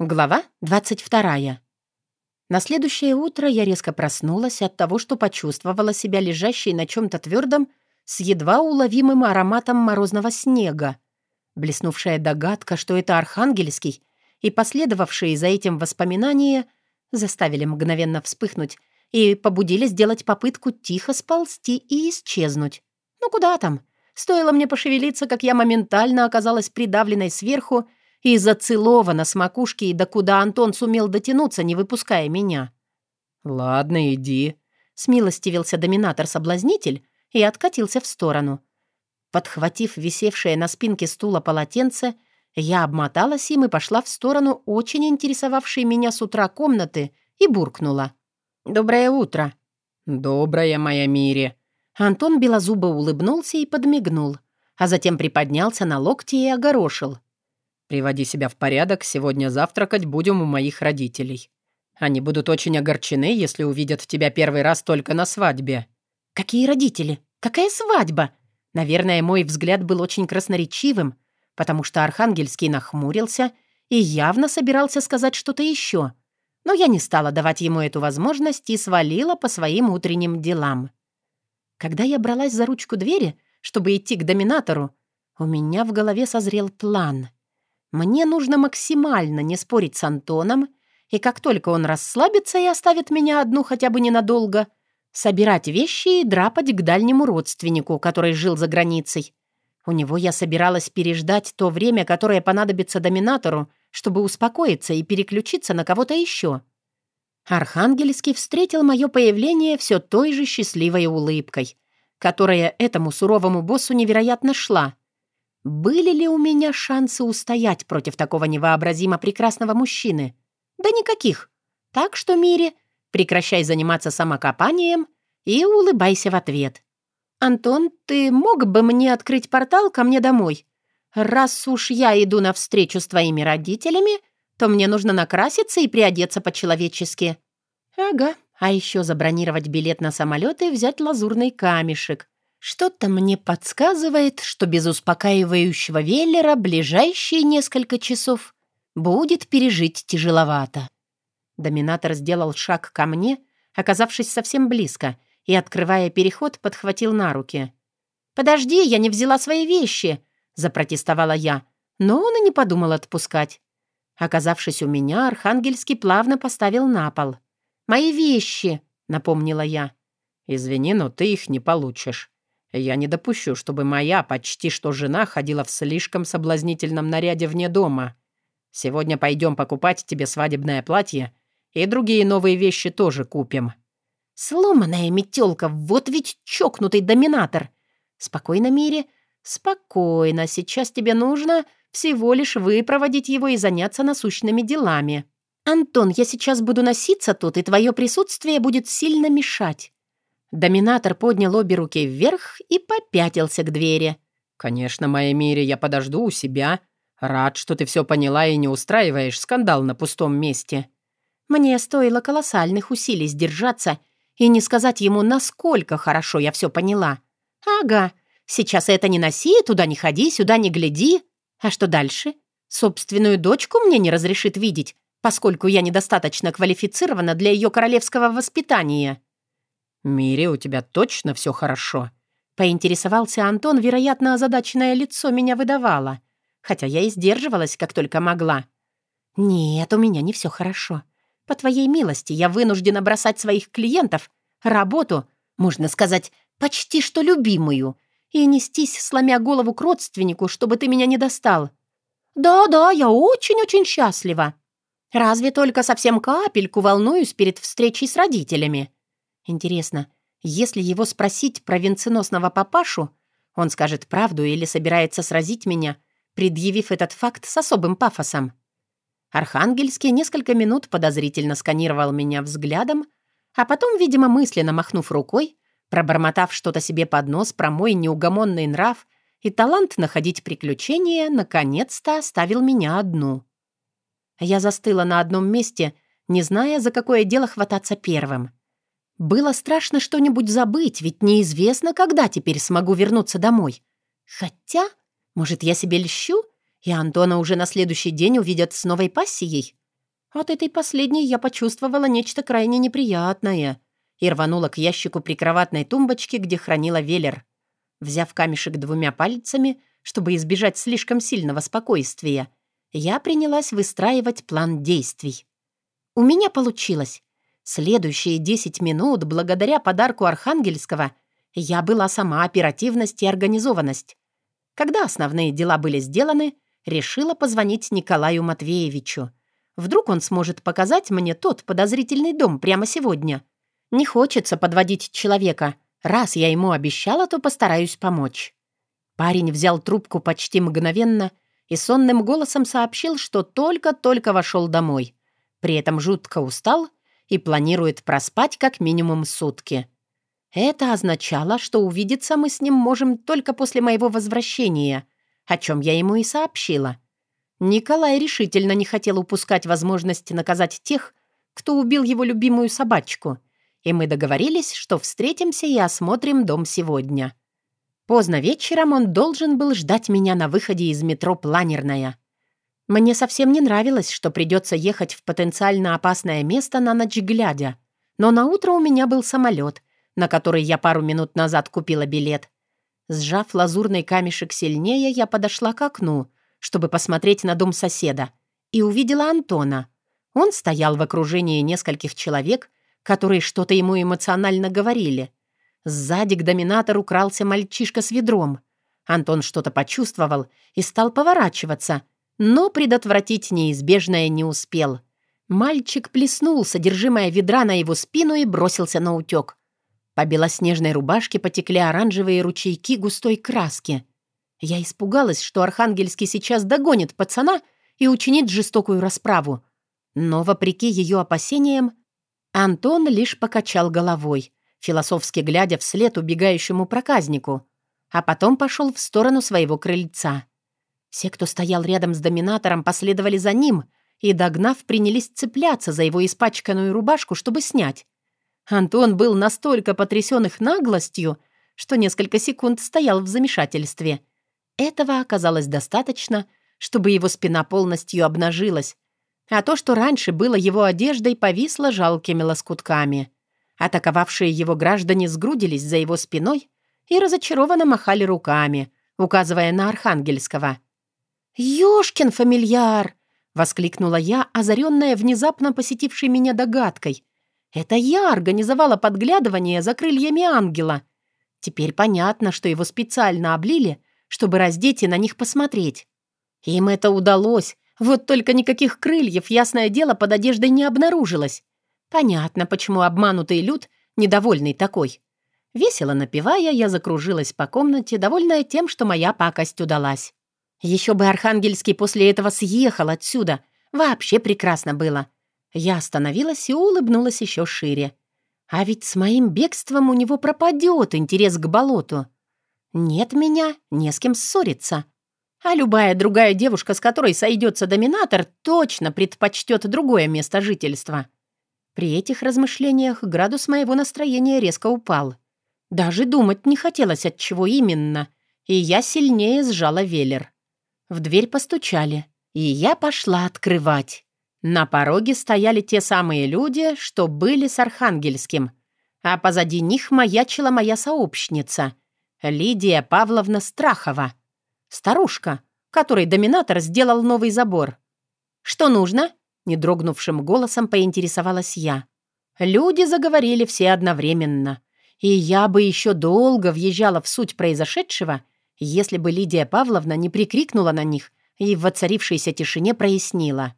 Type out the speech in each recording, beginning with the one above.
Глава 22. На следующее утро я резко проснулась от того, что почувствовала себя лежащей на чем-то твердом с едва уловимым ароматом морозного снега. Блеснувшая догадка, что это архангельский, и последовавшие за этим воспоминания заставили мгновенно вспыхнуть и побудили сделать попытку тихо сползти и исчезнуть. Ну куда там? Стоило мне пошевелиться, как я моментально оказалась придавленной сверху и зацелована с макушки, и до куда Антон сумел дотянуться, не выпуская меня. «Ладно, иди», — смилостивился доминатор-соблазнитель и откатился в сторону. Подхватив висевшее на спинке стула полотенце, я обмоталась им и пошла в сторону очень интересовавшей меня с утра комнаты и буркнула. «Доброе утро». «Доброе, моя Мири». Антон белозубо улыбнулся и подмигнул, а затем приподнялся на локти и огорошил. Приводи себя в порядок, сегодня завтракать будем у моих родителей. Они будут очень огорчены, если увидят тебя первый раз только на свадьбе». «Какие родители? Какая свадьба?» Наверное, мой взгляд был очень красноречивым, потому что Архангельский нахмурился и явно собирался сказать что-то еще. Но я не стала давать ему эту возможность и свалила по своим утренним делам. Когда я бралась за ручку двери, чтобы идти к доминатору, у меня в голове созрел план. Мне нужно максимально не спорить с Антоном, и как только он расслабится и оставит меня одну хотя бы ненадолго, собирать вещи и драпать к дальнему родственнику, который жил за границей. У него я собиралась переждать то время, которое понадобится доминатору, чтобы успокоиться и переключиться на кого-то еще. Архангельский встретил мое появление все той же счастливой улыбкой, которая этому суровому боссу невероятно шла — были ли у меня шансы устоять против такого невообразимо прекрасного мужчины? Да никаких. Так что, Мире, прекращай заниматься самокопанием и улыбайся в ответ. «Антон, ты мог бы мне открыть портал ко мне домой? Раз уж я иду на встречу с твоими родителями, то мне нужно накраситься и приодеться по-человечески». «Ага, а еще забронировать билет на самолет и взять лазурный камешек. Что-то мне подсказывает, что без успокаивающего веллера ближайшие несколько часов будет пережить тяжеловато. Доминатор сделал шаг ко мне, оказавшись совсем близко, и, открывая переход, подхватил на руки. «Подожди, я не взяла свои вещи!» — запротестовала я, но он и не подумал отпускать. Оказавшись у меня, Архангельский плавно поставил на пол. «Мои вещи!» — напомнила я. «Извини, но ты их не получишь. Я не допущу, чтобы моя почти что жена ходила в слишком соблазнительном наряде вне дома. Сегодня пойдем покупать тебе свадебное платье, и другие новые вещи тоже купим». «Сломанная метелка, вот ведь чокнутый доминатор!» «Спокойно, Мире, спокойно. Сейчас тебе нужно всего лишь выпроводить его и заняться насущными делами. Антон, я сейчас буду носиться тут, и твое присутствие будет сильно мешать. Доминатор поднял обе руки вверх и попятился к двери. «Конечно, моя Мире, я подожду у себя. Рад, что ты все поняла и не устраиваешь скандал на пустом месте». Мне стоило колоссальных усилий сдержаться и не сказать ему, насколько хорошо я все поняла. «Ага, сейчас это не носи, туда не ходи, сюда не гляди. А что дальше? Собственную дочку мне не разрешит видеть, поскольку я недостаточно квалифицирована для ее королевского воспитания». «Мире, у тебя точно все хорошо?» Поинтересовался Антон, вероятно, озадаченное лицо меня выдавало, хотя я и сдерживалась, как только могла. «Нет, у меня не все хорошо. По твоей милости я вынуждена бросать своих клиентов, работу, можно сказать, почти что любимую, и нестись, сломя голову к родственнику, чтобы ты меня не достал. Да-да, я очень-очень счастлива. Разве только совсем капельку волнуюсь перед встречей с родителями. Интересно, если его спросить про венценосного папашу, он скажет правду или собирается сразить меня, предъявив этот факт с особым пафосом? Архангельский несколько минут подозрительно сканировал меня взглядом, а потом, видимо, мысленно махнув рукой, пробормотав что-то себе под нос про мой неугомонный нрав и талант находить приключения, наконец-то оставил меня одну. Я застыла на одном месте, не зная, за какое дело хвататься первым — было страшно что-нибудь забыть, ведь неизвестно, когда теперь смогу вернуться домой. Хотя, может, я себе льщу, и Антона уже на следующий день увидят с новой пассией? От этой последней я почувствовала нечто крайне неприятное и рванула к ящику прикроватной тумбочки, где хранила велер. Взяв камешек двумя пальцами, чтобы избежать слишком сильного спокойствия, я принялась выстраивать план действий. У меня получилось. Следующие 10 минут, благодаря подарку Архангельского, я была сама оперативность и организованность. Когда основные дела были сделаны, решила позвонить Николаю Матвеевичу — Вдруг он сможет показать мне тот подозрительный дом прямо сегодня. Не хочется подводить человека. Раз я ему обещала, то постараюсь помочь. Парень взял трубку почти мгновенно и сонным голосом сообщил, что только-только вошел домой. При этом жутко устал и планирует проспать как минимум сутки. Это означало, что увидеться мы с ним можем только после моего возвращения, о чем я ему и сообщила. Николай решительно не хотел упускать возможность наказать тех, кто убил его любимую собачку, и мы договорились, что встретимся и осмотрим дом сегодня. Поздно вечером он должен был ждать меня на выходе из метро «Планерная». Мне совсем не нравилось, что придется ехать в потенциально опасное место на ночь глядя, но на утро у меня был самолет, на который я пару минут назад купила билет. Сжав лазурный камешек сильнее, я подошла к окну — чтобы посмотреть на дом соседа, и увидела Антона. Он стоял в окружении нескольких человек, которые что-то ему эмоционально говорили. Сзади к доминатору крался мальчишка с ведром. Антон что-то почувствовал и стал поворачиваться, но предотвратить неизбежное не успел. Мальчик плеснул содержимое ведра на его спину и бросился на утек. По белоснежной рубашке потекли оранжевые ручейки густой краски. Я испугалась, что Архангельский сейчас догонит пацана и учинит жестокую расправу. Но, вопреки ее опасениям, Антон лишь покачал головой, философски глядя вслед убегающему проказнику, а потом пошел в сторону своего крыльца. Все, кто стоял рядом с доминатором, последовали за ним и, догнав, принялись цепляться за его испачканную рубашку, чтобы снять. Антон был настолько потрясен их наглостью, что несколько секунд стоял в замешательстве — этого оказалось достаточно, чтобы его спина полностью обнажилась, а то, что раньше было его одеждой, повисло жалкими лоскутками. Атаковавшие его граждане сгрудились за его спиной и разочарованно махали руками, указывая на Архангельского. «Ёшкин фамильяр!» — воскликнула я, озаренная внезапно посетившей меня догадкой. «Это я организовала подглядывание за крыльями ангела. Теперь понятно, что его специально облили, чтобы раздеть и на них посмотреть. Им это удалось, вот только никаких крыльев, ясное дело, под одеждой не обнаружилось. Понятно, почему обманутый люд недовольный такой. Весело напевая, я закружилась по комнате, довольная тем, что моя пакость удалась. Еще бы Архангельский после этого съехал отсюда. Вообще прекрасно было. Я остановилась и улыбнулась еще шире. А ведь с моим бегством у него пропадет интерес к болоту. Нет меня, не с кем ссориться. А любая другая девушка, с которой сойдется доминатор, точно предпочтет другое место жительства. При этих размышлениях градус моего настроения резко упал. Даже думать не хотелось, от чего именно, и я сильнее сжала велер. В дверь постучали, и я пошла открывать. На пороге стояли те самые люди, что были с Архангельским, а позади них маячила моя сообщница — Лидия Павловна Страхова. Старушка, которой доминатор сделал новый забор. «Что нужно?» — недрогнувшим голосом поинтересовалась я. Люди заговорили все одновременно. И я бы еще долго въезжала в суть произошедшего, если бы Лидия Павловна не прикрикнула на них и в воцарившейся тишине прояснила.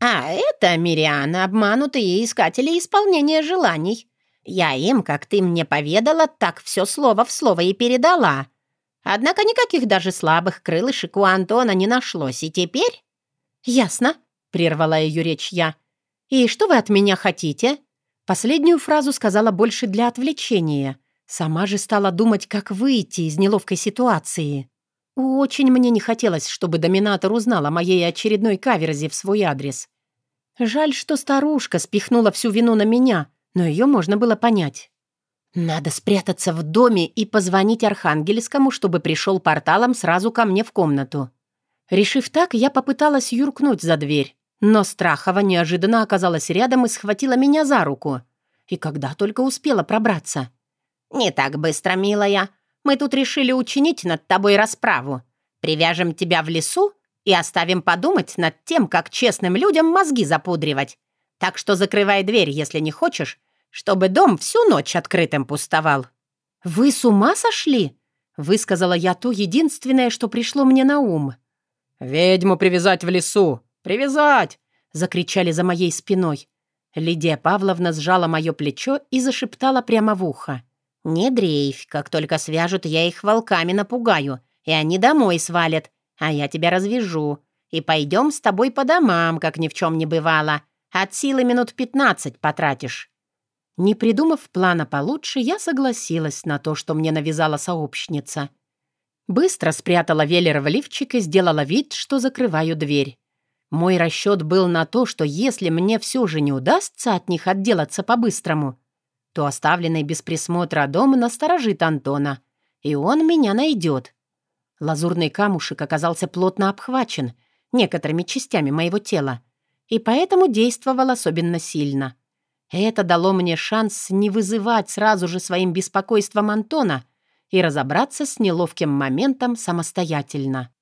«А это, Мириана, обманутые искатели исполнения желаний. Я им, как ты мне поведала, так все слово в слово и передала. Однако никаких даже слабых крылышек у Антона не нашлось, и теперь...» «Ясно», — прервала ее речь я. «И что вы от меня хотите?» Последнюю фразу сказала больше для отвлечения. Сама же стала думать, как выйти из неловкой ситуации. Очень мне не хотелось, чтобы доминатор узнал о моей очередной каверзе в свой адрес. Жаль, что старушка спихнула всю вину на меня — но ее можно было понять. «Надо спрятаться в доме и позвонить Архангельскому, чтобы пришел порталом сразу ко мне в комнату». Решив так, я попыталась юркнуть за дверь. Но Страхова неожиданно оказалась рядом и схватила меня за руку. И когда только успела пробраться. «Не так быстро, милая. Мы тут решили учинить над тобой расправу. Привяжем тебя в лесу и оставим подумать над тем, как честным людям мозги запудривать. Так что закрывай дверь, если не хочешь, чтобы дом всю ночь открытым пустовал». «Вы с ума сошли?» — высказала я то единственное, что пришло мне на ум. «Ведьму привязать в лесу! Привязать!» — закричали за моей спиной. Лидия Павловна сжала мое плечо и зашептала прямо в ухо. «Не дрейфь, как только свяжут, я их волками напугаю, и они домой свалят, а я тебя развяжу. И пойдем с тобой по домам, как ни в чем не бывало. От силы минут пятнадцать потратишь». Не придумав плана получше, я согласилась на то, что мне навязала сообщница. Быстро спрятала велер в лифчик и сделала вид, что закрываю дверь. Мой расчет был на то, что если мне все же не удастся от них отделаться по-быстрому, то оставленный без присмотра дом насторожит Антона, и он меня найдет. Лазурный камушек оказался плотно обхвачен некоторыми частями моего тела, и поэтому действовал особенно сильно. Это дало мне шанс не вызывать сразу же своим беспокойством Антона и разобраться с неловким моментом самостоятельно.